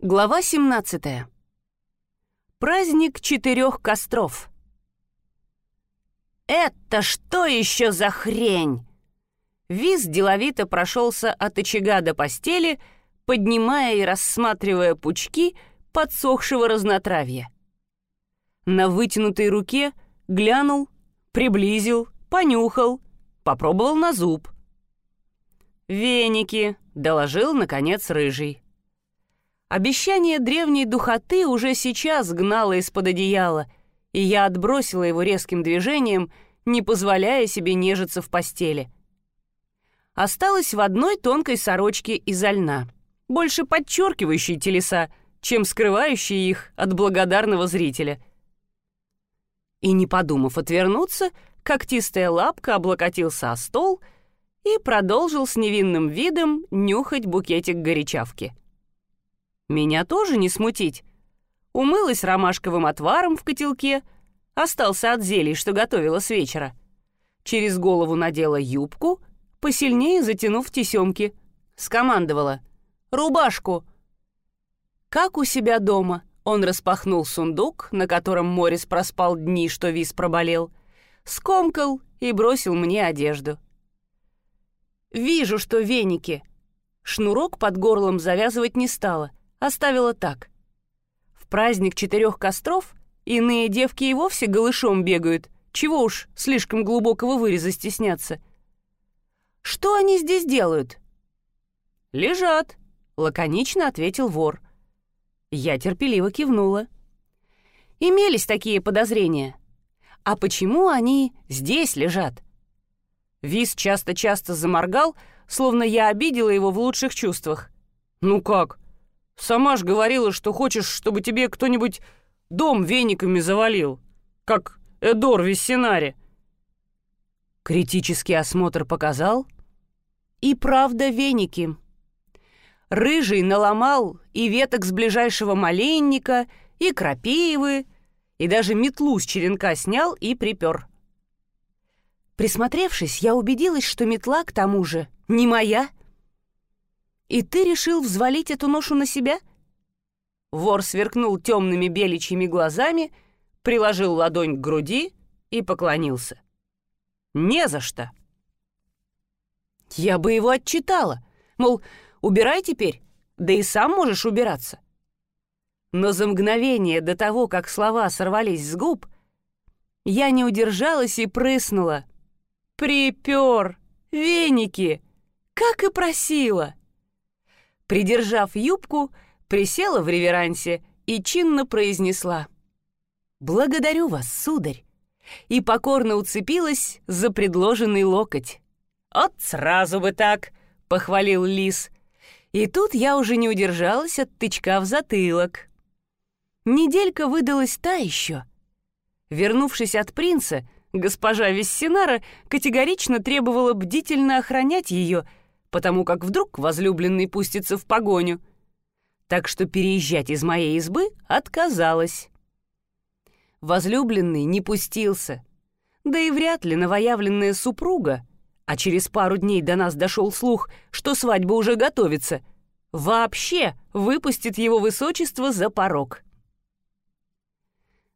Глава 17. Праздник четырех костров. «Это что еще за хрень?» Виз деловито прошелся от очага до постели, поднимая и рассматривая пучки подсохшего разнотравья. На вытянутой руке глянул, приблизил, понюхал, попробовал на зуб. «Веники», — доложил, наконец, рыжий. Обещание древней духоты уже сейчас гнало из-под одеяла, и я отбросила его резким движением, не позволяя себе нежиться в постели. Осталась в одной тонкой сорочке изо льна, больше подчеркивающей телеса, чем скрывающей их от благодарного зрителя. И не подумав отвернуться, когтистая лапка облокотился о стол и продолжил с невинным видом нюхать букетик горячавки. Меня тоже не смутить. Умылась ромашковым отваром в котелке, остался от зелий, что готовила с вечера. Через голову надела юбку, посильнее затянув тесемки. Скомандовала. «Рубашку!» Как у себя дома, он распахнул сундук, на котором Морис проспал дни, что виз проболел, скомкал и бросил мне одежду. «Вижу, что веники!» Шнурок под горлом завязывать не стала — оставила так. В праздник четырех костров иные девки и вовсе голышом бегают, чего уж слишком глубокого выреза стесняться. «Что они здесь делают?» «Лежат», — лаконично ответил вор. Я терпеливо кивнула. Имелись такие подозрения. А почему они здесь лежат? Виз часто-часто заморгал, словно я обидела его в лучших чувствах. «Ну как? Сама ж говорила, что хочешь, чтобы тебе кто-нибудь дом вениками завалил, как Эдор Вессинари. Критический осмотр показал. И правда веники. Рыжий наломал и веток с ближайшего маленника, и крапивы, и даже метлу с черенка снял и припер. Присмотревшись, я убедилась, что метла, к тому же, не моя — и ты решил взвалить эту ношу на себя?» Вор сверкнул темными беличьими глазами, приложил ладонь к груди и поклонился. «Не за что!» Я бы его отчитала, мол, убирай теперь, да и сам можешь убираться. Но за мгновение до того, как слова сорвались с губ, я не удержалась и прыснула. «Припер! Веники! Как и просила!» Придержав юбку, присела в реверансе и чинно произнесла «Благодарю вас, сударь!» и покорно уцепилась за предложенный локоть. «От сразу бы так!» — похвалил лис. И тут я уже не удержалась от тычка в затылок. Неделька выдалась та еще. Вернувшись от принца, госпожа Вессинара категорично требовала бдительно охранять ее — потому как вдруг возлюбленный пустится в погоню. Так что переезжать из моей избы отказалась. Возлюбленный не пустился. Да и вряд ли новоявленная супруга, а через пару дней до нас дошел слух, что свадьба уже готовится, вообще выпустит его высочество за порог.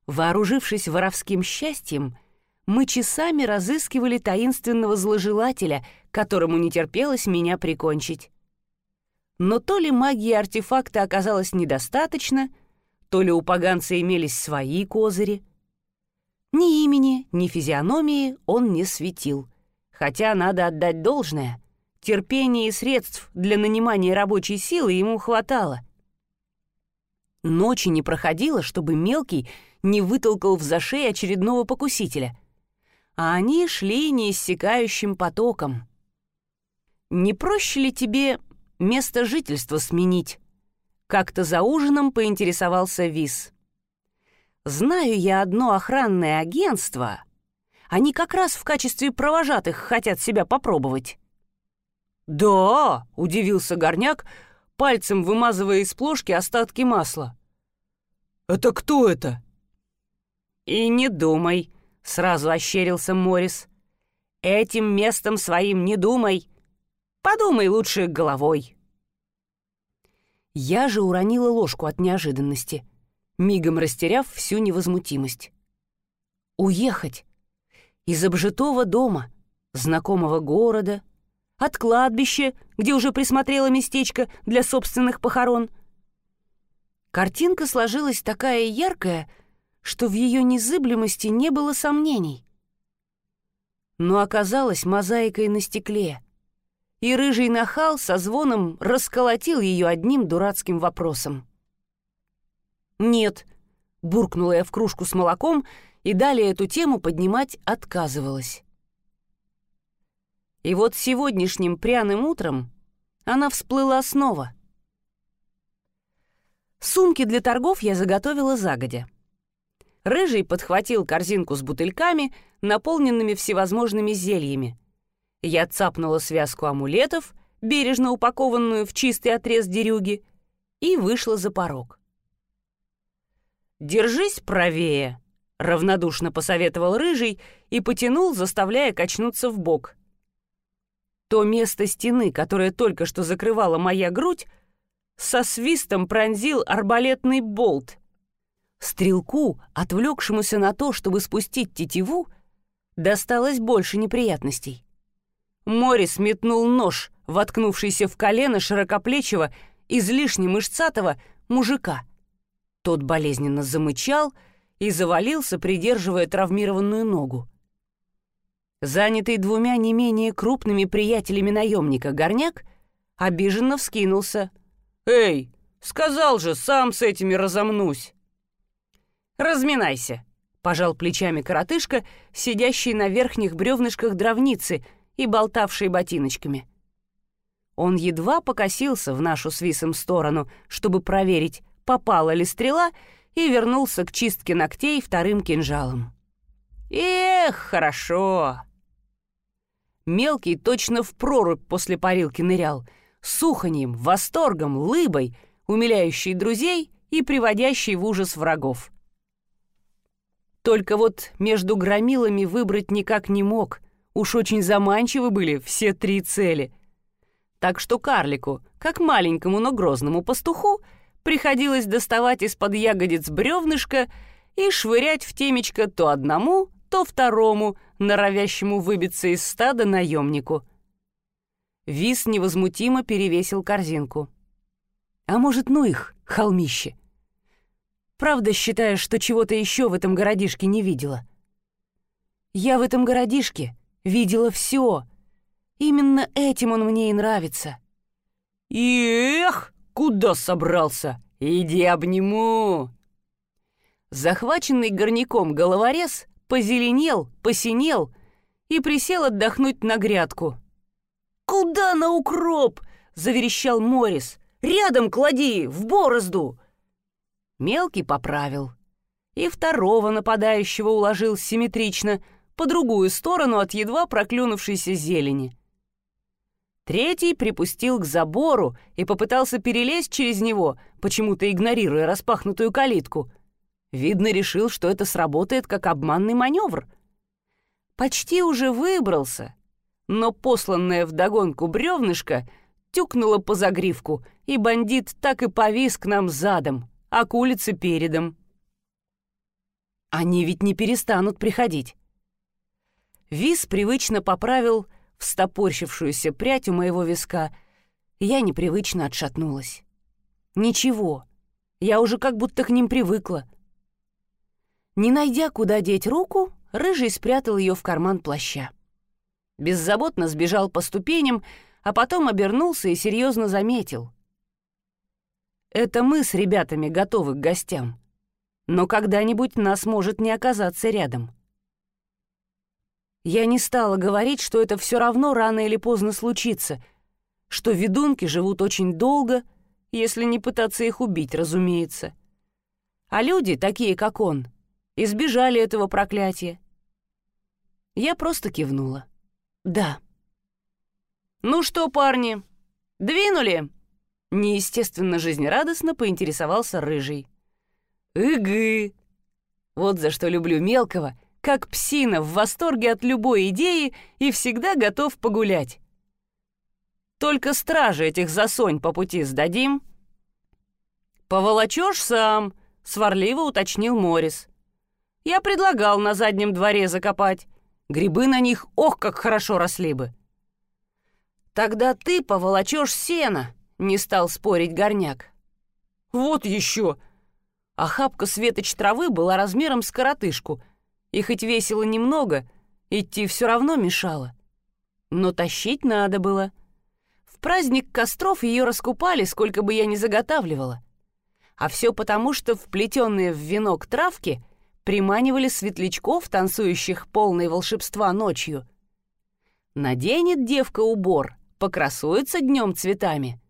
Вооружившись воровским счастьем, мы часами разыскивали таинственного зложелателя, которому не терпелось меня прикончить. Но то ли магии артефакта оказалось недостаточно, то ли у поганца имелись свои козыри. Ни имени, ни физиономии он не светил, хотя надо отдать должное. Терпения и средств для нанимания рабочей силы ему хватало. Ночи не проходило, чтобы мелкий не вытолкал в зашей очередного покусителя — а они шли неиссякающим потоком. «Не проще ли тебе место жительства сменить?» Как-то за ужином поинтересовался Вис. «Знаю я одно охранное агентство. Они как раз в качестве провожатых хотят себя попробовать». «Да!» — удивился Горняк, пальцем вымазывая из плошки остатки масла. «Это кто это?» «И не думай», Сразу ощерился Морис. Этим местом своим не думай. Подумай лучше головой. Я же уронила ложку от неожиданности, мигом растеряв всю невозмутимость. Уехать из обжитого дома, знакомого города, от кладбища, где уже присмотрела местечко для собственных похорон. Картинка сложилась такая яркая, что в ее незыблемости не было сомнений. Но оказалась мозаикой на стекле, и рыжий нахал со звоном расколотил ее одним дурацким вопросом. «Нет», — буркнула я в кружку с молоком, и далее эту тему поднимать отказывалась. И вот сегодняшним пряным утром она всплыла снова. Сумки для торгов я заготовила загодя. Рыжий подхватил корзинку с бутыльками, наполненными всевозможными зельями. Я цапнула связку амулетов, бережно упакованную в чистый отрез дерюги, и вышла за порог. «Держись правее», — равнодушно посоветовал Рыжий и потянул, заставляя качнуться в бок. То место стены, которое только что закрывала моя грудь, со свистом пронзил арбалетный болт. Стрелку, отвлекшемуся на то, чтобы спустить тетиву, досталось больше неприятностей. Морис метнул нож, воткнувшийся в колено широкоплечего, излишне мышцатого мужика. Тот болезненно замычал и завалился, придерживая травмированную ногу. Занятый двумя не менее крупными приятелями наемника горняк обиженно вскинулся. «Эй, сказал же, сам с этими разомнусь!» «Разминайся!» — пожал плечами коротышка, сидящий на верхних бревнышках дровницы и болтавший ботиночками. Он едва покосился в нашу с Висом сторону, чтобы проверить, попала ли стрела, и вернулся к чистке ногтей вторым кинжалом. «Эх, хорошо!» Мелкий точно в прорубь после парилки нырял, суханьем, восторгом, лыбой, умиляющий друзей и приводящий в ужас врагов. Только вот между громилами выбрать никак не мог, уж очень заманчивы были все три цели. Так что карлику, как маленькому, но грозному пастуху, приходилось доставать из-под ягодиц бревнышко и швырять в темечко то одному, то второму, норовящему выбиться из стада наемнику. Вис невозмутимо перевесил корзинку. А может, ну их, холмище? Правда, считаешь, что чего-то еще в этом городишке не видела? Я в этом городишке видела все. Именно этим он мне и нравится. Эх, куда собрался? Иди обниму. Захваченный горняком головорез позеленел, посинел и присел отдохнуть на грядку. «Куда на укроп?» — заверещал Морис. «Рядом клади, в борозду!» Мелкий поправил. И второго нападающего уложил симметрично, по другую сторону от едва проклюнувшейся зелени. Третий припустил к забору и попытался перелезть через него, почему-то игнорируя распахнутую калитку. Видно, решил, что это сработает как обманный маневр. Почти уже выбрался, но посланное вдогонку бревнышко тюкнуло по загривку, и бандит так и повис к нам задом, а к улице передом. Они ведь не перестанут приходить. Вис привычно поправил встопорщившуюся прядь у моего виска, я непривычно отшатнулась. Ничего, я уже как будто к ним привыкла — не найдя, куда деть руку, Рыжий спрятал ее в карман плаща. Беззаботно сбежал по ступеням, а потом обернулся и серьезно заметил. «Это мы с ребятами готовы к гостям, но когда-нибудь нас может не оказаться рядом». Я не стала говорить, что это все равно рано или поздно случится, что ведунки живут очень долго, если не пытаться их убить, разумеется. А люди, такие как он, избежали этого проклятия. Я просто кивнула. «Да». «Ну что, парни, двинули?» Неестественно жизнерадостно поинтересовался Рыжий. «Ыгы!» Вот за что люблю мелкого, как псина в восторге от любой идеи и всегда готов погулять. Только стражи этих засонь по пути сдадим. «Поволочешь сам», — сварливо уточнил Морис. «Я предлагал на заднем дворе закопать. Грибы на них, ох, как хорошо росли бы». «Тогда ты поволочешь сено», — не стал спорить горняк. «Вот еще!» Охапка светоч травы была размером с коротышку, и хоть весило немного, идти все равно мешало. Но тащить надо было. В праздник костров ее раскупали, сколько бы я ни заготавливала. А все потому, что вплетенные в венок травки приманивали светлячков, танцующих полной волшебства ночью. Наденет девка убор, покрасуется днем цветами,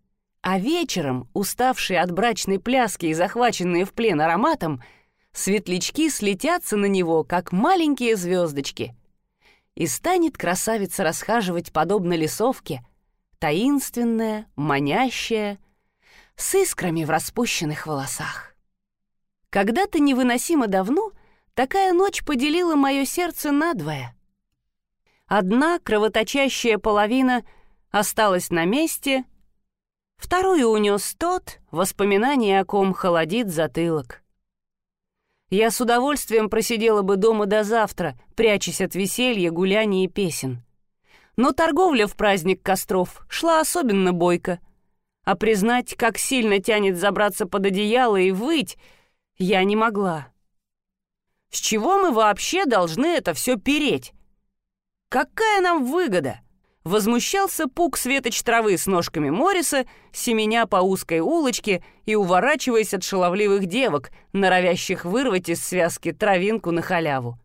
а вечером, уставшие от брачной пляски и захваченные в плен ароматом, светлячки слетятся на него, как маленькие звездочки. И станет красавица расхаживать подобно лесовке, таинственная, манящая, с искрами в распущенных волосах. Когда-то невыносимо давно такая ночь поделила мое сердце надвое. Одна кровоточащая половина осталась на месте, вторую унес тот, воспоминание о ком холодит затылок. Я с удовольствием просидела бы дома до завтра, прячась от веселья, гуляний и песен. Но торговля в праздник костров шла особенно бойко — а признать, как сильно тянет забраться под одеяло и выть, я не могла. С чего мы вообще должны это все переть? Какая нам выгода? Возмущался пук светоч травы с ножками Морриса, семеня по узкой улочке и уворачиваясь от шаловливых девок, норовящих вырвать из связки травинку на халяву.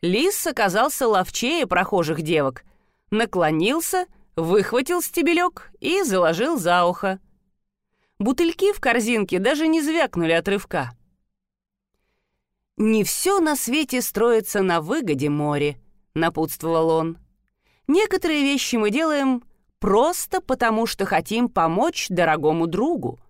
Лис оказался ловчее прохожих девок, наклонился — выхватил стебелек и заложил за ухо. Бутыльки в корзинке даже не звякнули от рывка. «Не все на свете строится на выгоде море», — напутствовал он. «Некоторые вещи мы делаем просто потому, что хотим помочь дорогому другу».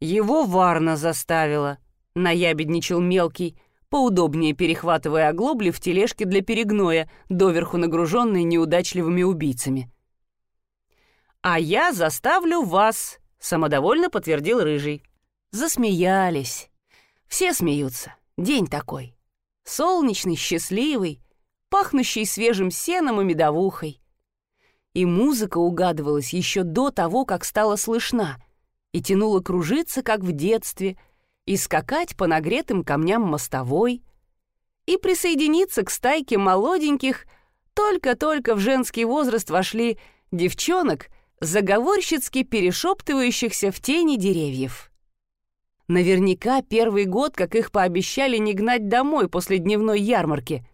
«Его Варна заставила», — наябедничал мелкий, поудобнее перехватывая оглобли в тележке для перегноя, доверху нагруженной неудачливыми убийцами. «А я заставлю вас», — самодовольно подтвердил Рыжий. Засмеялись. Все смеются. День такой. Солнечный, счастливый, пахнущий свежим сеном и медовухой. И музыка угадывалась еще до того, как стала слышна, и тянула кружиться, как в детстве — и скакать по нагретым камням мостовой, и присоединиться к стайке молоденьких, только-только в женский возраст вошли девчонок, заговорщицки перешептывающихся в тени деревьев. Наверняка первый год, как их пообещали не гнать домой после дневной ярмарки,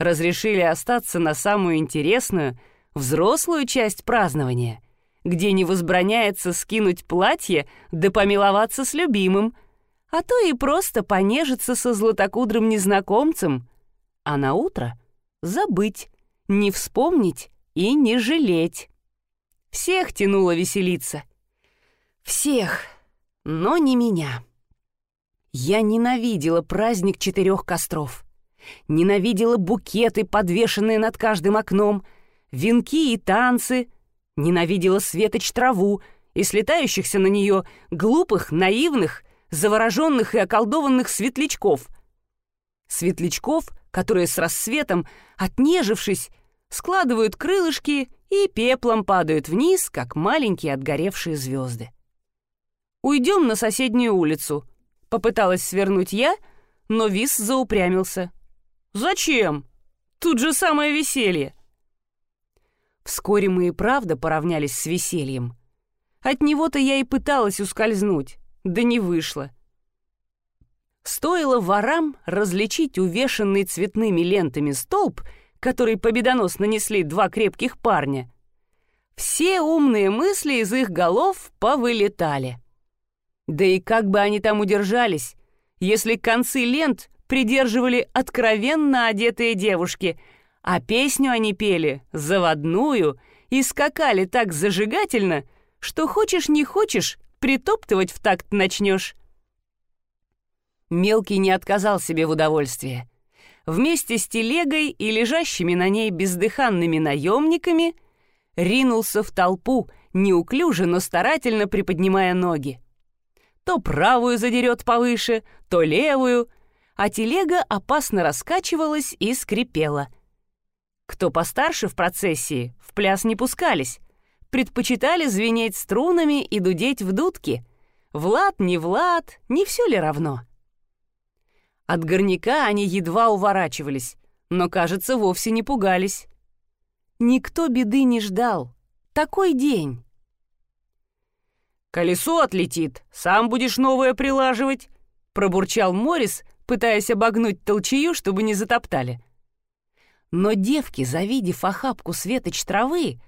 разрешили остаться на самую интересную, взрослую часть празднования, где не возбраняется скинуть платье да помиловаться с любимым — а то и просто понежиться со златокудрым незнакомцем, а на утро забыть, не вспомнить и не жалеть. Всех тянуло веселиться. Всех, но не меня. Я ненавидела праздник четырех костров. Ненавидела букеты, подвешенные над каждым окном, венки и танцы. Ненавидела светоч траву и слетающихся на нее глупых, наивных завороженных и околдованных светлячков. Светлячков, которые с рассветом, отнежившись, складывают крылышки и пеплом падают вниз, как маленькие отгоревшие звезды. «Уйдем на соседнюю улицу», — попыталась свернуть я, но Вис заупрямился. «Зачем? Тут же самое веселье». Вскоре мы и правда поравнялись с весельем. От него-то я и пыталась ускользнуть да не вышло. Стоило ворам различить увешанный цветными лентами столб, который победоносно несли два крепких парня. Все умные мысли из их голов повылетали. Да и как бы они там удержались, если концы лент придерживали откровенно одетые девушки, а песню они пели заводную и скакали так зажигательно, что хочешь не хочешь, притоптывать в такт начнешь. Мелкий не отказал себе в удовольствии. Вместе с телегой и лежащими на ней бездыханными наемниками ринулся в толпу, неуклюже, но старательно приподнимая ноги. То правую задерет повыше, то левую, а телега опасно раскачивалась и скрипела. Кто постарше в процессии, в пляс не пускались, предпочитали звенеть струнами и дудеть в дудки. Влад, не Влад, не все ли равно? От горняка они едва уворачивались, но, кажется, вовсе не пугались. Никто беды не ждал. Такой день. «Колесо отлетит, сам будешь новое прилаживать», — пробурчал Морис, пытаясь обогнуть толчею, чтобы не затоптали. Но девки, завидев охапку светоч травы,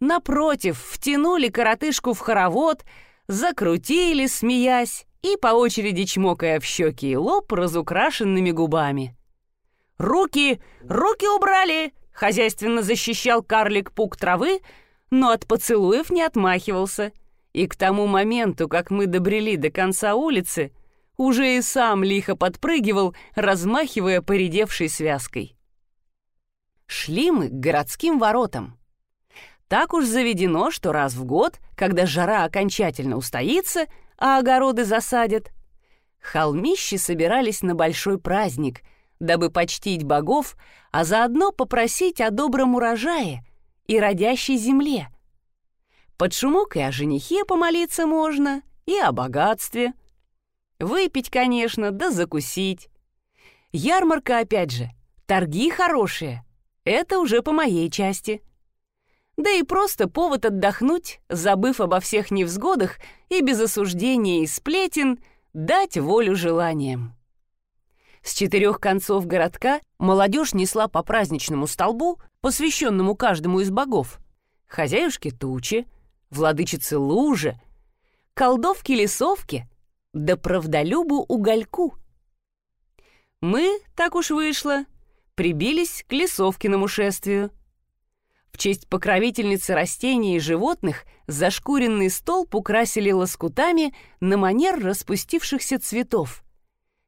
напротив, втянули коротышку в хоровод, закрутили, смеясь, и по очереди чмокая в щеки и лоб разукрашенными губами. «Руки! Руки убрали!» — хозяйственно защищал карлик пук травы, но от поцелуев не отмахивался. И к тому моменту, как мы добрели до конца улицы, уже и сам лихо подпрыгивал, размахивая поредевшей связкой. Шли мы к городским воротам. Так уж заведено, что раз в год, когда жара окончательно устоится, а огороды засадят, холмищи собирались на большой праздник, дабы почтить богов, а заодно попросить о добром урожае и родящей земле. Под шумок и о женихе помолиться можно, и о богатстве. Выпить, конечно, да закусить. Ярмарка, опять же, торги хорошие. Это уже по моей части да и просто повод отдохнуть, забыв обо всех невзгодах и без осуждения и сплетен, дать волю желаниям. С четырех концов городка молодежь несла по праздничному столбу, посвященному каждому из богов. Хозяюшке тучи, владычице лужи, колдовке лесовке, да правдолюбу угольку. Мы, так уж вышло, прибились к лесовкиному шествию — в честь покровительницы растений и животных зашкуренный столб украсили лоскутами на манер распустившихся цветов.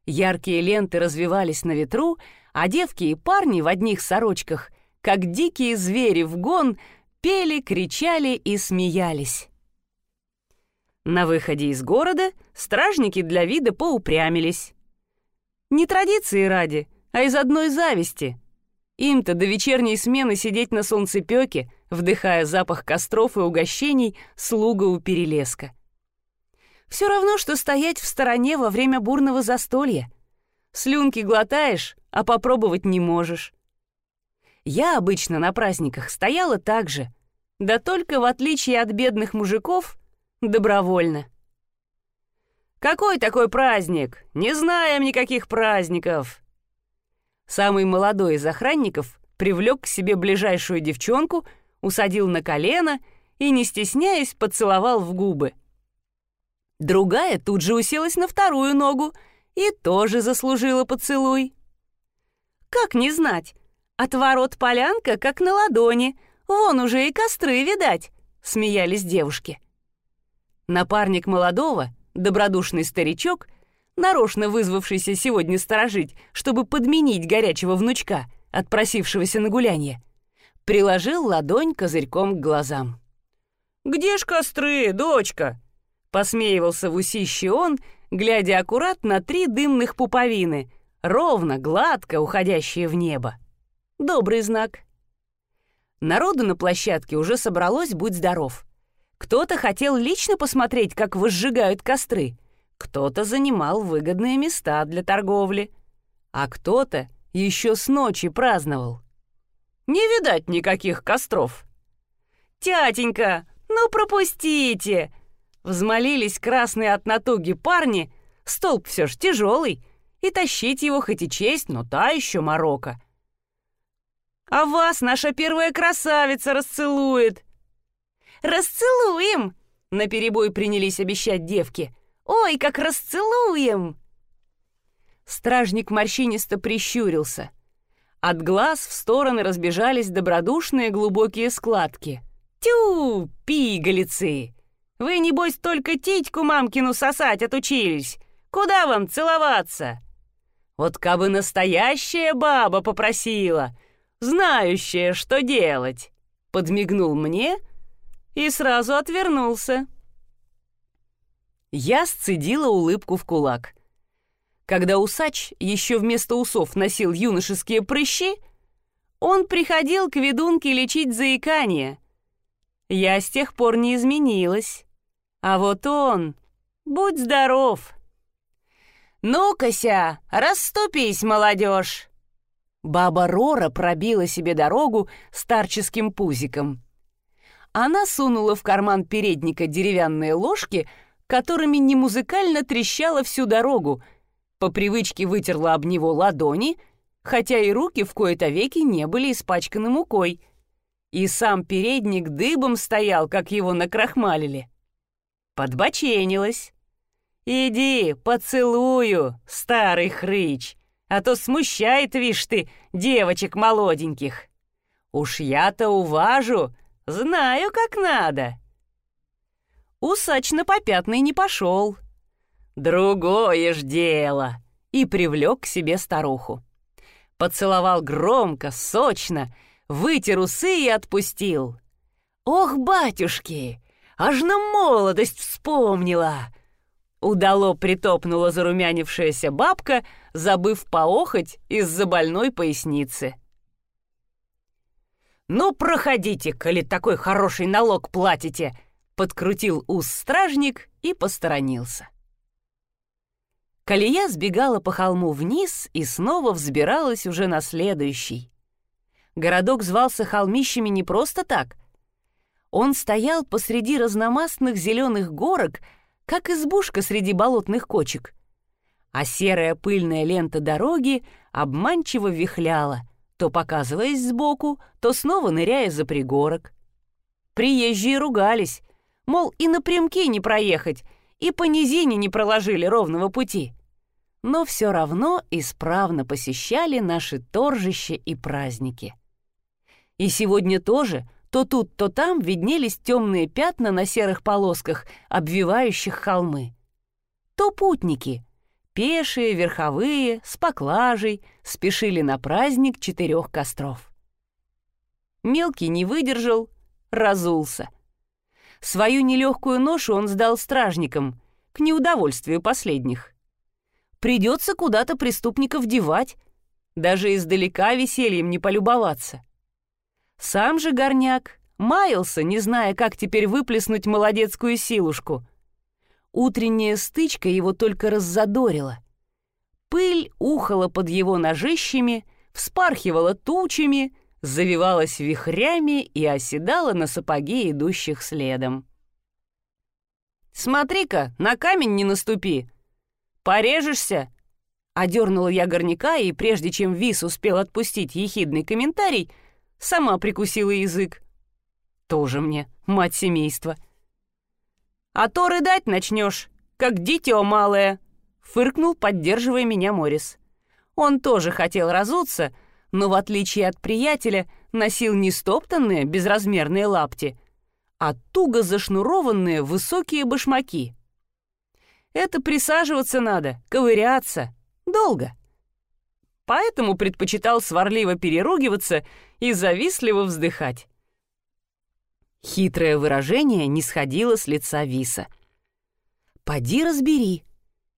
Яркие ленты развивались на ветру, а девки и парни в одних сорочках, как дикие звери в гон, пели, кричали и смеялись. На выходе из города стражники для вида поупрямились. Не традиции ради, а из одной зависти — им-то до вечерней смены сидеть на солнцепёке, вдыхая запах костров и угощений слуга у перелеска. Все равно, что стоять в стороне во время бурного застолья. Слюнки глотаешь, а попробовать не можешь. Я обычно на праздниках стояла так же, да только в отличие от бедных мужиков, добровольно. «Какой такой праздник? Не знаем никаких праздников!» Самый молодой из охранников привлек к себе ближайшую девчонку, усадил на колено и, не стесняясь, поцеловал в губы. Другая тут же уселась на вторую ногу и тоже заслужила поцелуй. «Как не знать? От ворот полянка, как на ладони. Вон уже и костры, видать», — смеялись девушки. Напарник молодого, добродушный старичок — нарочно вызвавшийся сегодня сторожить, чтобы подменить горячего внучка, отпросившегося на гулянье, приложил ладонь козырьком к глазам. «Где ж костры, дочка?» — посмеивался в усище он, глядя аккуратно на три дымных пуповины, ровно, гладко уходящие в небо. Добрый знак. Народу на площадке уже собралось «Будь здоров». Кто-то хотел лично посмотреть, как возжигают костры — кто-то занимал выгодные места для торговли, а кто-то еще с ночи праздновал. Не видать никаких костров. «Тятенька, ну пропустите!» Взмолились красные от натуги парни, столб все ж тяжелый, и тащить его хоть и честь, но та еще морока. «А вас наша первая красавица расцелует!» «Расцелуем!» — наперебой принялись обещать девки — Ой, как расцелуем!» Стражник морщинисто прищурился. От глаз в стороны разбежались добродушные глубокие складки. «Тю, пигалицы! Вы, небось, только титьку мамкину сосать отучились! Куда вам целоваться?» Вот кабы настоящая баба попросила, знающая, что делать. подмигнул мне и сразу отвернулся. Я сцедила улыбку в кулак. Когда усач еще вместо усов носил юношеские прыщи, он приходил к ведунке лечить заикание. Я с тех пор не изменилась. А вот он... Будь здоров. «Ну-кася, расступись, молодежь!» Баба Рора пробила себе дорогу старческим пузиком. Она сунула в карман передника деревянные ложки, которыми немузыкально трещала всю дорогу, по привычке вытерла об него ладони, хотя и руки в кои-то веки не были испачканы мукой. И сам передник дыбом стоял, как его накрахмалили. Подбоченилась. «Иди, поцелую, старый хрыч!» а то смущает, вишь ты, девочек молоденьких. Уж я-то уважу, знаю, как надо. Усач на попятный не пошел. Другое ж дело. И привлек к себе старуху. Поцеловал громко, сочно, вытер усы и отпустил. «Ох, батюшки, аж на молодость вспомнила!» Удало притопнула зарумянившаяся бабка, забыв поохоть из-за больной поясницы. «Ну, проходите, коли такой хороший налог платите!» Подкрутил ус стражник и посторонился. Колея сбегала по холму вниз и снова взбиралась уже на следующий. Городок звался холмищами не просто так. Он стоял посреди разномастных зеленых горок, как избушка среди болотных кочек. А серая пыльная лента дороги обманчиво вихляла, то показываясь сбоку, то снова ныряя за пригорок. Приезжие ругались, мол, и напрямки не проехать, и по низине не проложили ровного пути. Но все равно исправно посещали наши торжища и праздники. И сегодня тоже — то тут, то там виднелись темные пятна на серых полосках, обвивающих холмы. То путники, пешие, верховые, с поклажей, спешили на праздник четырех костров. Мелкий не выдержал, разулся. Свою нелегкую ношу он сдал стражникам, к неудовольствию последних. Придется куда-то преступников девать, даже издалека весельем не полюбоваться. Сам же горняк маялся, не зная, как теперь выплеснуть молодецкую силушку. Утренняя стычка его только раззадорила. Пыль ухала под его ножищами, вспархивала тучами, завивалась вихрями и оседала на сапоге идущих следом. «Смотри-ка, на камень не наступи! Порежешься!» Одернула я горняка, и прежде чем Вис успел отпустить ехидный комментарий, Сама прикусила язык. Тоже мне, мать семейства. А то рыдать начнешь, как дитё малое, фыркнул, поддерживая меня Морис. Он тоже хотел разуться, но в отличие от приятеля носил не стоптанные безразмерные лапти, а туго зашнурованные высокие башмаки. Это присаживаться надо, ковыряться. Долго поэтому предпочитал сварливо переругиваться и завистливо вздыхать. Хитрое выражение не сходило с лица Виса. «Поди разбери,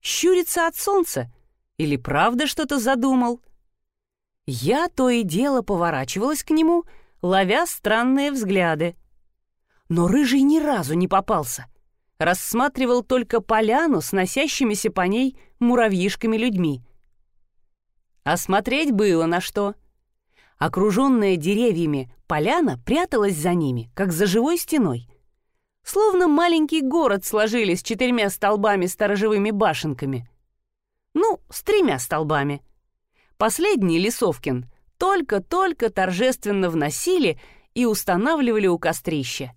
щурится от солнца или правда что-то задумал?» Я то и дело поворачивалась к нему, ловя странные взгляды. Но рыжий ни разу не попался. Рассматривал только поляну с носящимися по ней муравьишками-людьми — Осмотреть было на что. Окруженная деревьями поляна пряталась за ними, как за живой стеной. Словно маленький город сложили с четырьмя столбами сторожевыми башенками. Ну, с тремя столбами. Последний Лисовкин только-только торжественно вносили и устанавливали у кострища.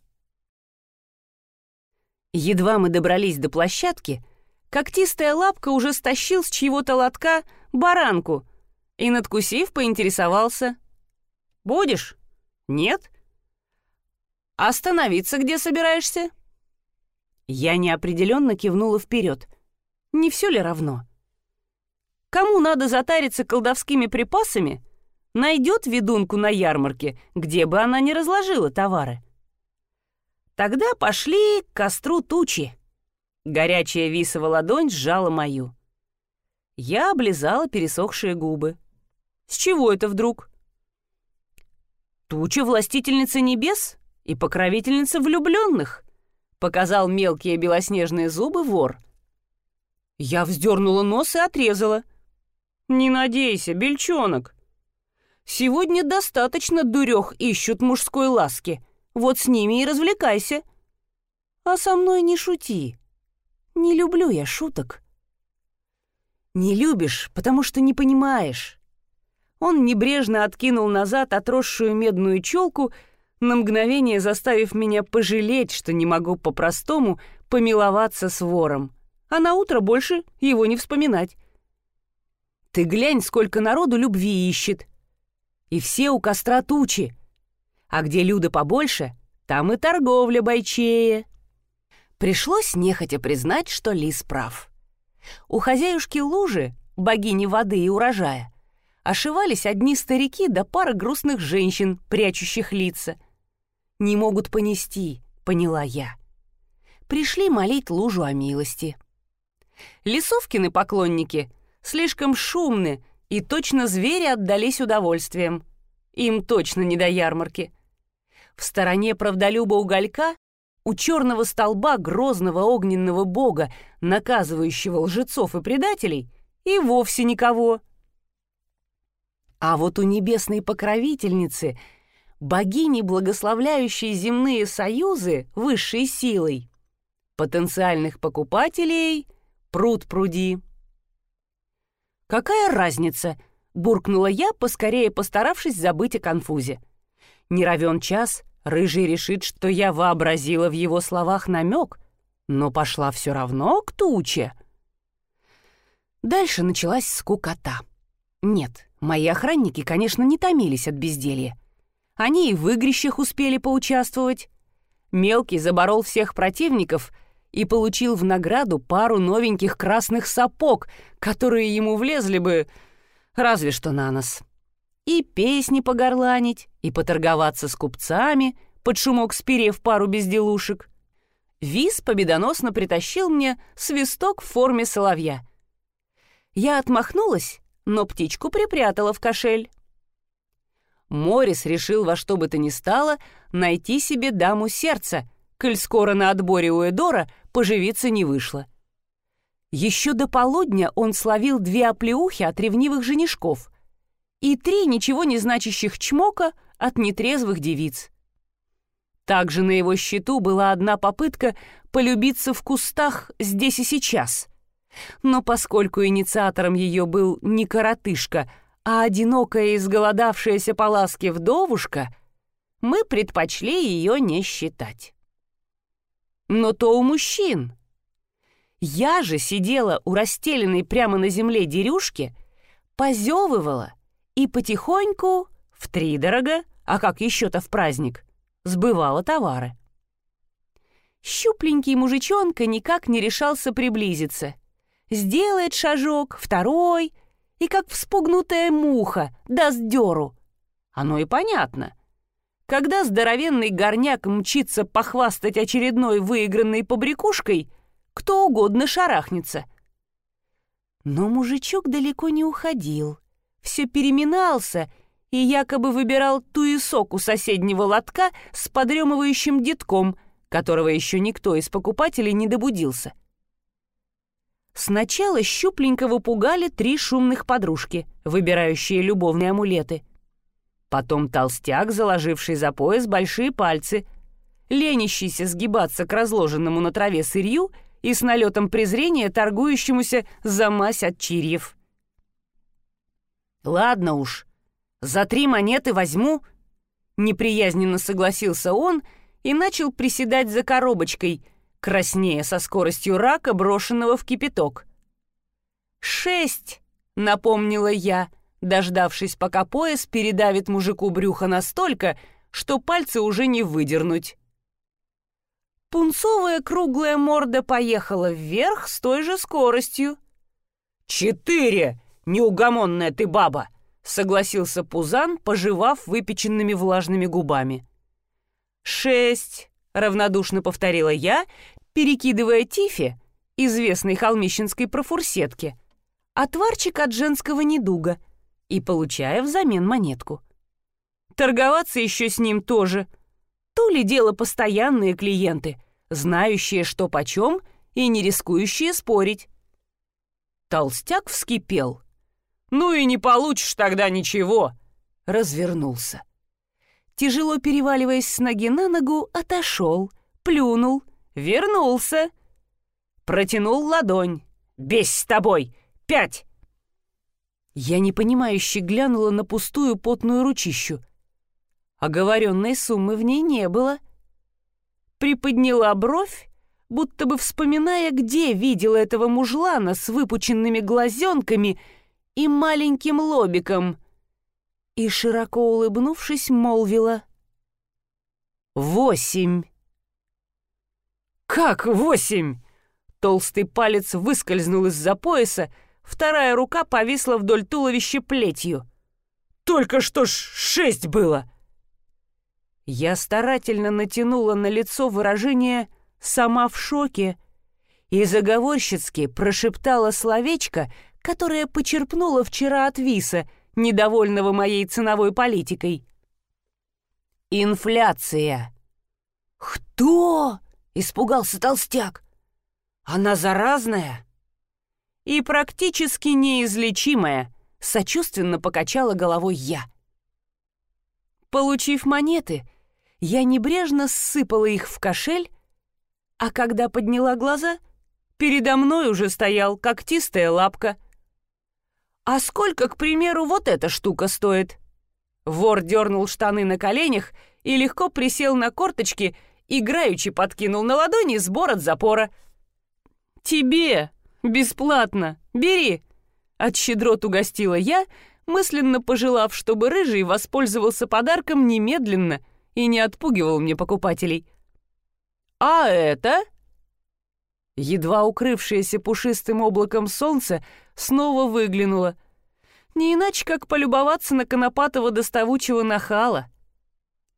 Едва мы добрались до площадки, когтистая лапка уже стащил с чьего-то лотка баранку — и, надкусив, поинтересовался. «Будешь? Нет? Остановиться где собираешься?» Я неопределенно кивнула вперед. Не все ли равно? Кому надо затариться колдовскими припасами, найдет ведунку на ярмарке, где бы она ни разложила товары. Тогда пошли к костру тучи. Горячая висова ладонь сжала мою. Я облизала пересохшие губы. С чего это вдруг? Туча властительница небес и покровительница влюбленных, показал мелкие белоснежные зубы вор. Я вздернула нос и отрезала. Не надейся, бельчонок. Сегодня достаточно дурех ищут мужской ласки. Вот с ними и развлекайся. А со мной не шути. Не люблю я шуток. Не любишь, потому что не понимаешь. Он небрежно откинул назад отросшую медную челку, на мгновение заставив меня пожалеть, что не могу по-простому помиловаться с вором, а на утро больше его не вспоминать. Ты глянь, сколько народу любви ищет. И все у костра тучи. А где люда побольше, там и торговля бойчее. Пришлось нехотя признать, что лис прав. У хозяюшки лужи, богини воды и урожая, ошивались одни старики да пара грустных женщин, прячущих лица. «Не могут понести», — поняла я. Пришли молить лужу о милости. Лисовкины поклонники слишком шумны и точно звери отдались удовольствием. Им точно не до ярмарки. В стороне правдолюба уголька у черного столба грозного огненного бога, наказывающего лжецов и предателей, и вовсе никого. А вот у небесной покровительницы, богини, благословляющей земные союзы высшей силой, потенциальных покупателей пруд пруди. «Какая разница?» — буркнула я, поскорее постаравшись забыть о конфузе. Не равен час, Рыжий решит, что я вообразила в его словах намек, но пошла все равно к туче. Дальше началась скукота. Нет, мои охранники, конечно, не томились от безделья. Они и в игрищах успели поучаствовать. Мелкий заборол всех противников и получил в награду пару новеньких красных сапог, которые ему влезли бы разве что на нос и песни погорланить, и поторговаться с купцами, под шумок сперев пару безделушек. Виз победоносно притащил мне свисток в форме соловья. Я отмахнулась, но птичку припрятала в кошель. Морис решил во что бы то ни стало найти себе даму сердца, коль скоро на отборе у Эдора поживиться не вышло. Еще до полудня он словил две оплеухи от ревнивых женишков — и три ничего не значащих чмока от нетрезвых девиц. Также на его счету была одна попытка полюбиться в кустах здесь и сейчас. Но поскольку инициатором ее был не коротышка, а одинокая и изголодавшаяся по ласке вдовушка, мы предпочли ее не считать. Но то у мужчин. Я же сидела у расстеленной прямо на земле дерюшки, позевывала и потихоньку, втридорога, а как еще-то в праздник, сбывала товары. Щупленький мужичонка никак не решался приблизиться. Сделает шажок, второй, и как вспугнутая муха даст дёру. Оно и понятно. Когда здоровенный горняк мчится похвастать очередной выигранной побрякушкой, кто угодно шарахнется. Но мужичок далеко не уходил все переминался и якобы выбирал туесок у соседнего лотка с подремывающим детком, которого еще никто из покупателей не добудился. Сначала щупленького пугали три шумных подружки, выбирающие любовные амулеты. Потом толстяк, заложивший за пояс большие пальцы, ленящийся сгибаться к разложенному на траве сырью и с налетом презрения торгующемуся за мазь от чирьев. «Ладно уж, за три монеты возьму», — неприязненно согласился он и начал приседать за коробочкой, краснея со скоростью рака, брошенного в кипяток. «Шесть!» — напомнила я, дождавшись, пока пояс передавит мужику брюхо настолько, что пальцы уже не выдернуть. Пунцовая круглая морда поехала вверх с той же скоростью. «Четыре!» неугомонная ты баба!» согласился Пузан, пожевав выпеченными влажными губами. «Шесть», — равнодушно повторила я, перекидывая Тифе, известной холмищенской профурсетке, отварчик от женского недуга и получая взамен монетку. Торговаться еще с ним тоже. То ли дело постоянные клиенты, знающие, что почем, и не рискующие спорить. Толстяк вскипел. «Ну и не получишь тогда ничего!» Развернулся. Тяжело переваливаясь с ноги на ногу, отошел, плюнул, вернулся. Протянул ладонь. «Бесь с тобой! Пять!» Я непонимающе глянула на пустую потную ручищу. Оговоренной суммы в ней не было. Приподняла бровь, будто бы вспоминая, где видела этого мужлана с выпученными глазенками и маленьким лобиком, и, широко улыбнувшись, молвила «Восемь». «Как восемь?» Толстый палец выскользнул из-за пояса, вторая рука повисла вдоль туловища плетью. «Только что ж шесть было!» Я старательно натянула на лицо выражение «сама в шоке» и заговорщицки прошептала словечко, которое почерпнула вчера от Виса, недовольного моей ценовой политикой. «Инфляция». «Кто?» — испугался толстяк. «Она заразная?» «И практически неизлечимая», — сочувственно покачала головой я. Получив монеты, я небрежно ссыпала их в кошель, а когда подняла глаза, передо мной уже стоял когтистая лапка. «А сколько, к примеру, вот эта штука стоит?» Вор дернул штаны на коленях и легко присел на корточки, играючи подкинул на ладони сбор от запора. «Тебе! Бесплатно! Бери!» От щедрот угостила я, мысленно пожелав, чтобы Рыжий воспользовался подарком немедленно — и не отпугивал мне покупателей. «А это?» Едва укрывшееся пушистым облаком солнце снова выглянуло. Не иначе, как полюбоваться на конопатого доставучего нахала.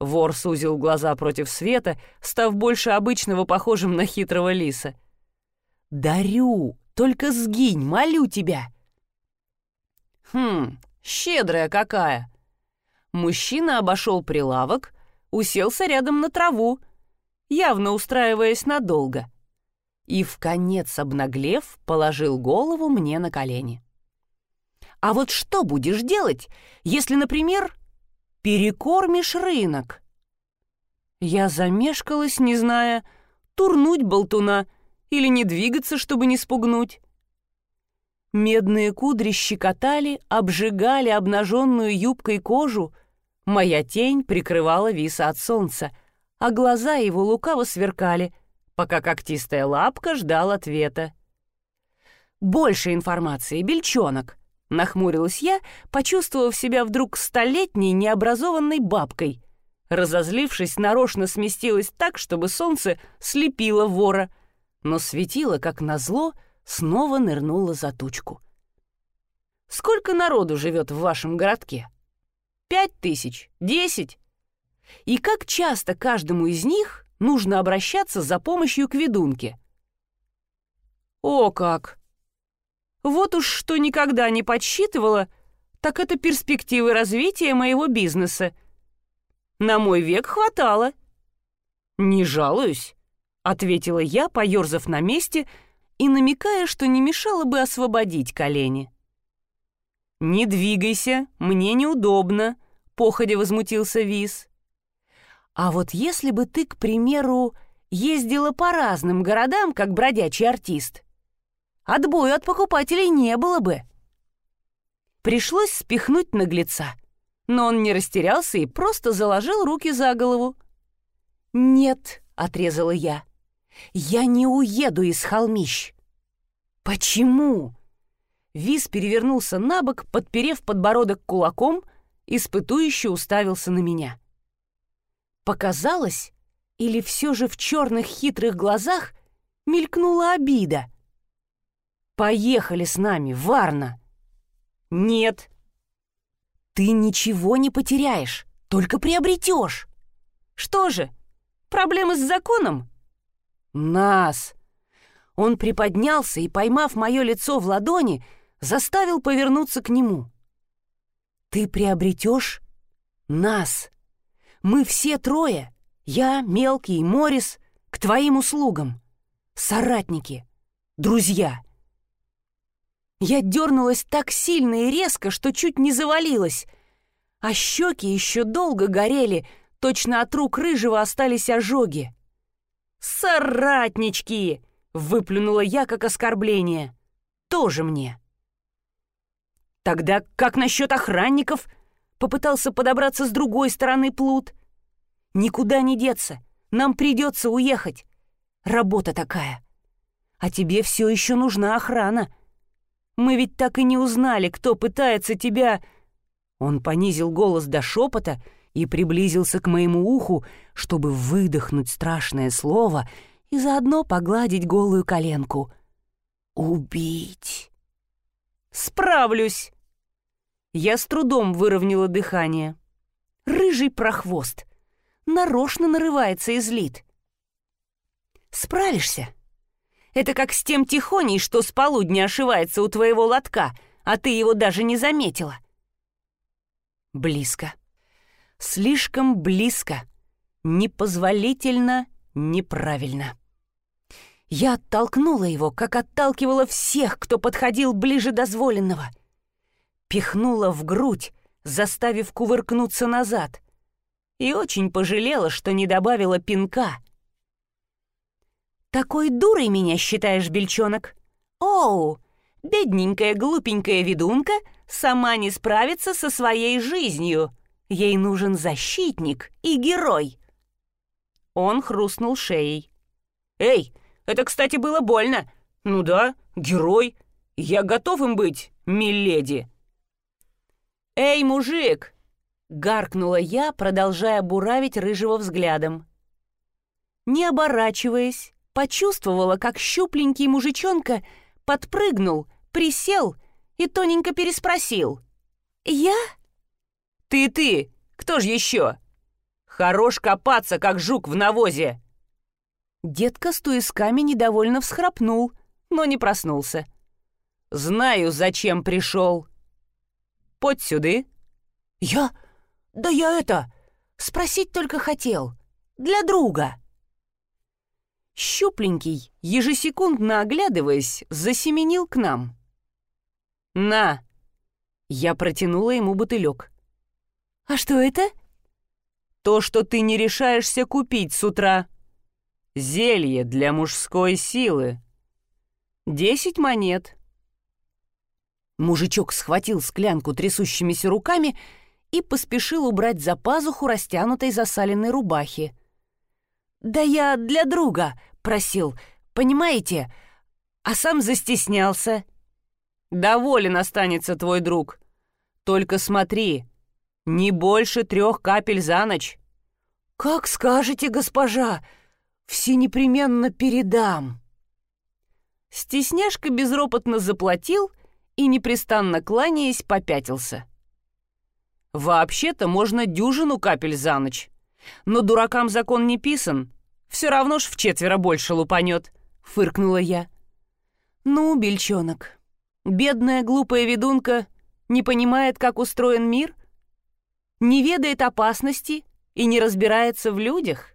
Вор сузил глаза против света, став больше обычного похожим на хитрого лиса. «Дарю! Только сгинь, молю тебя!» «Хм, щедрая какая!» Мужчина обошел прилавок, уселся рядом на траву, явно устраиваясь надолго, и в конец обнаглев положил голову мне на колени. «А вот что будешь делать, если, например, перекормишь рынок?» Я замешкалась, не зная, турнуть болтуна или не двигаться, чтобы не спугнуть. Медные кудри щекотали, обжигали обнаженную юбкой кожу, Моя тень прикрывала виса от солнца, а глаза его лукаво сверкали, пока когтистая лапка ждал ответа. «Больше информации, бельчонок!» — нахмурилась я, почувствовав себя вдруг столетней необразованной бабкой. Разозлившись, нарочно сместилась так, чтобы солнце слепило вора, но светило, как назло, снова нырнуло за тучку. «Сколько народу живет в вашем городке?» Пять тысяч? Десять? И как часто каждому из них нужно обращаться за помощью к ведунке? О как! Вот уж что никогда не подсчитывала, так это перспективы развития моего бизнеса. На мой век хватало. «Не жалуюсь», — ответила я, поерзав на месте и намекая, что не мешало бы освободить колени. «Не двигайся, мне неудобно», — походя возмутился Виз. «А вот если бы ты, к примеру, ездила по разным городам, как бродячий артист, отбою от покупателей не было бы». Пришлось спихнуть наглеца, но он не растерялся и просто заложил руки за голову. «Нет», — отрезала я, — «я не уеду из холмищ». «Почему?» Виз перевернулся на бок, подперев подбородок кулаком, испытующе уставился на меня. Показалось, или все же в черных хитрых глазах мелькнула обида. «Поехали с нами, Варна!» «Нет!» Ты ничего не потеряешь, только приобретешь. Что же, проблемы с законом? Нас. Он приподнялся и, поймав мое лицо в ладони, заставил повернуться к нему. Ты приобретешь нас. Мы все трое, я, Мелкий и Морис, к твоим услугам. Соратники, друзья. Я дернулась так сильно и резко, что чуть не завалилась, а щеки еще долго горели, точно от рук рыжего остались ожоги. «Соратнички!» — выплюнула я как оскорбление. «Тоже мне!» «Тогда как насчет охранников?» — попытался подобраться с другой стороны плут. «Никуда не деться, нам придется уехать. Работа такая. А тебе все еще нужна охрана. Мы ведь так и не узнали, кто пытается тебя...» Он понизил голос до шепота и приблизился к моему уху, чтобы выдохнуть страшное слово и заодно погладить голую коленку. «Убить!» «Справлюсь!» Я с трудом выровняла дыхание. Рыжий прохвост. Нарочно нарывается и злит. «Справишься?» Это как с тем тихоней, что с полудня ошивается у твоего лотка, а ты его даже не заметила. Близко. Слишком близко. Непозволительно, неправильно. Я оттолкнула его, как отталкивала всех, кто подходил ближе дозволенного. Пихнула в грудь, заставив кувыркнуться назад. И очень пожалела, что не добавила пинка — «Такой дурой меня считаешь, бельчонок? Оу, бедненькая глупенькая ведунка сама не справится со своей жизнью. Ей нужен защитник и герой». Он хрустнул шеей. «Эй, это, кстати, было больно. Ну да, герой. Я готов им быть, миледи». «Эй, мужик!» — гаркнула я, продолжая буравить рыжего взглядом. Не оборачиваясь, почувствовала, как щупленький мужичонка подпрыгнул, присел и тоненько переспросил. «Я?» «Ты-ты! Кто ж еще?» «Хорош копаться, как жук в навозе!» Детка с туисками недовольно всхрапнул, но не проснулся. «Знаю, зачем пришел!» «Подь сюды!» «Я? Да я это... Спросить только хотел. Для друга!» Щупленький, ежесекундно оглядываясь, засеменил к нам. «На!» Я протянула ему бутылек. «А что это?» «То, что ты не решаешься купить с утра. Зелье для мужской силы. Десять монет». Мужичок схватил склянку трясущимися руками и поспешил убрать за пазуху растянутой засаленной рубахи. «Да я для друга», просил, понимаете? А сам застеснялся. Доволен останется твой друг. Только смотри, не больше трех капель за ночь. Как скажете, госпожа, все непременно передам. Стесняшка безропотно заплатил и, непрестанно кланяясь, попятился. Вообще-то можно дюжину капель за ночь. Но дуракам закон не писан, все равно ж в четверо больше лупанет», — фыркнула я. «Ну, бельчонок, бедная глупая ведунка не понимает, как устроен мир? Не ведает опасности и не разбирается в людях?»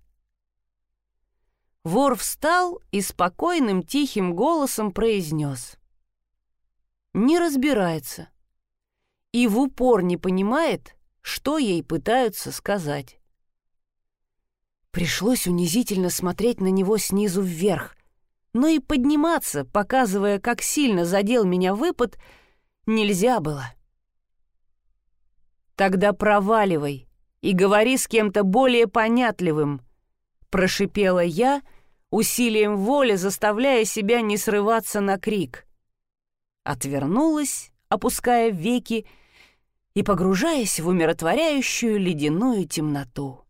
Вор встал и спокойным тихим голосом произнес. «Не разбирается» и в упор не понимает, что ей пытаются сказать. Пришлось унизительно смотреть на него снизу вверх, но и подниматься, показывая, как сильно задел меня выпад, нельзя было. «Тогда проваливай и говори с кем-то более понятливым», — прошипела я, усилием воли заставляя себя не срываться на крик. Отвернулась, опуская веки и погружаясь в умиротворяющую ледяную темноту.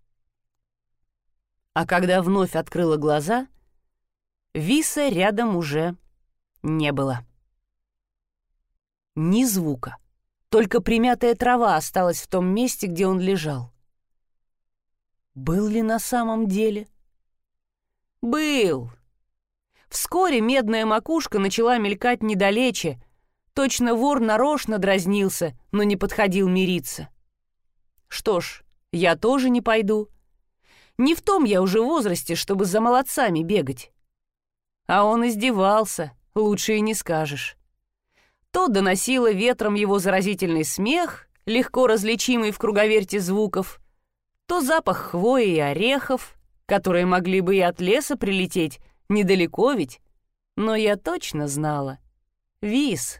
А когда вновь открыла глаза, Виса рядом уже не было. Ни звука, Только примятая трава осталась в том месте, где он лежал. Был ли на самом деле? Был. Вскоре медная макушка начала мелькать недалече. Точно вор нарочно дразнился, но не подходил мириться. Что ж, я тоже не пойду. Не в том я уже возрасте, чтобы за молодцами бегать. А он издевался, лучше и не скажешь. То доносило ветром его заразительный смех, легко различимый в круговерте звуков, то запах хвои и орехов, которые могли бы и от леса прилететь, недалеко ведь, но я точно знала. Виз.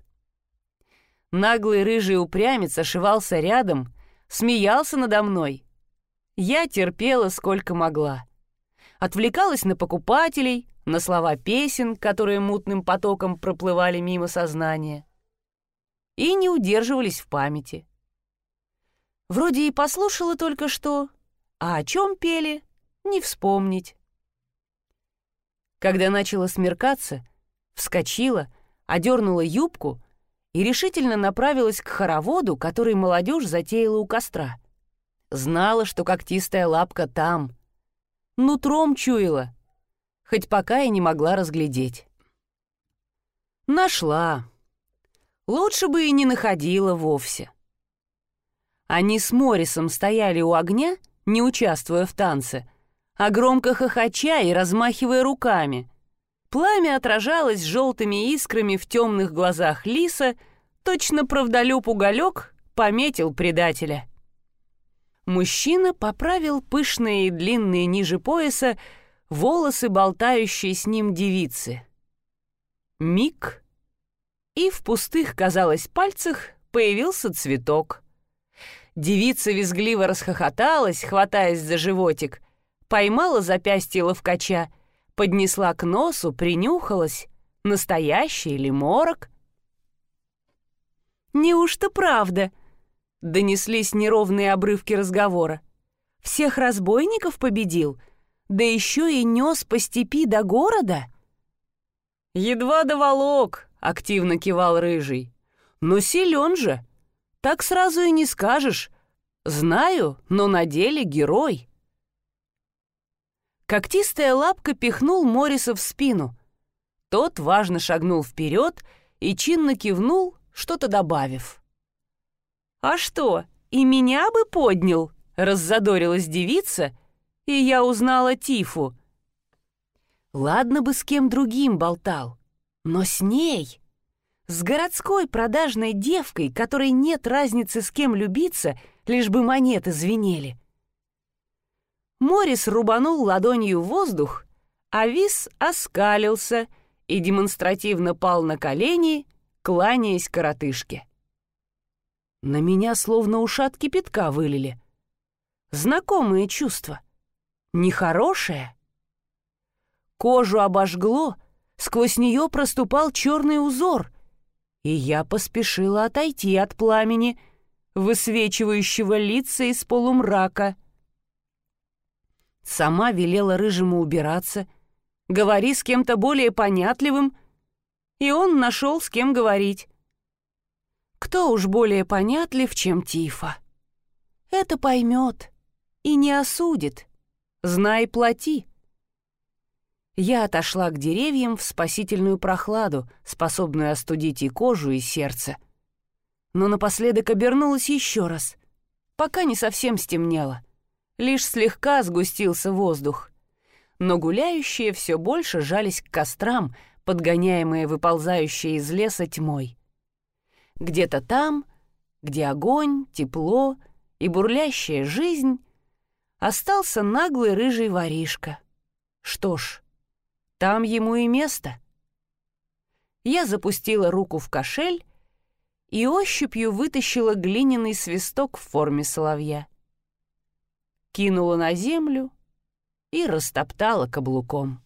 Наглый рыжий упрямец ошивался рядом, смеялся надо мной. Я терпела сколько могла. Отвлекалась на покупателей, на слова песен, которые мутным потоком проплывали мимо сознания. И не удерживались в памяти. Вроде и послушала только что, а о чем пели, не вспомнить. Когда начало смеркаться, вскочила, одернула юбку и решительно направилась к хороводу, который молодежь затеяла у костра. Знала, что когтистая лапка там. Нутром чуяла, хоть пока и не могла разглядеть. Нашла. Лучше бы и не находила вовсе. Они с Моррисом стояли у огня, не участвуя в танце, а громко хохоча и размахивая руками. Пламя отражалось желтыми искрами в темных глазах лиса, точно правдолюб уголек пометил предателя. Мужчина поправил пышные и длинные ниже пояса волосы, болтающие с ним девицы. Миг, и в пустых, казалось, пальцах появился цветок. Девица визгливо расхохоталась, хватаясь за животик, поймала запястье ловкача, поднесла к носу, принюхалась. Настоящий или морок? «Неужто правда?» — донеслись неровные обрывки разговора. «Всех разбойников победил? Да еще и нес по степи до города?» «Едва доволок», — активно кивал Рыжий. «Но силен же. Так сразу и не скажешь. Знаю, но на деле герой». Когтистая лапка пихнул Мориса в спину. Тот важно шагнул вперед и чинно кивнул, что-то добавив. «А что, и меня бы поднял?» — раззадорилась девица, и я узнала Тифу. Ладно бы с кем другим болтал, но с ней, с городской продажной девкой, которой нет разницы с кем любиться, лишь бы монеты звенели. Морис рубанул ладонью воздух, а Вис оскалился и демонстративно пал на колени, кланяясь коротышке. На меня словно ушат кипятка вылили. Знакомые чувства. Нехорошее. Кожу обожгло, сквозь нее проступал черный узор, и я поспешила отойти от пламени, высвечивающего лица из полумрака. Сама велела рыжему убираться, говори с кем-то более понятливым, и он нашел с кем говорить. Кто уж более понятлив, чем Тифа? Это поймет и не осудит. Знай, плати. Я отошла к деревьям в спасительную прохладу, способную остудить и кожу, и сердце. Но напоследок обернулась еще раз, пока не совсем стемнело. Лишь слегка сгустился воздух. Но гуляющие все больше жались к кострам, подгоняемые выползающей из леса тьмой. Где-то там, где огонь, тепло и бурлящая жизнь, остался наглый рыжий воришка. Что ж, там ему и место. Я запустила руку в кошель и ощупью вытащила глиняный свисток в форме соловья. Кинула на землю и растоптала каблуком.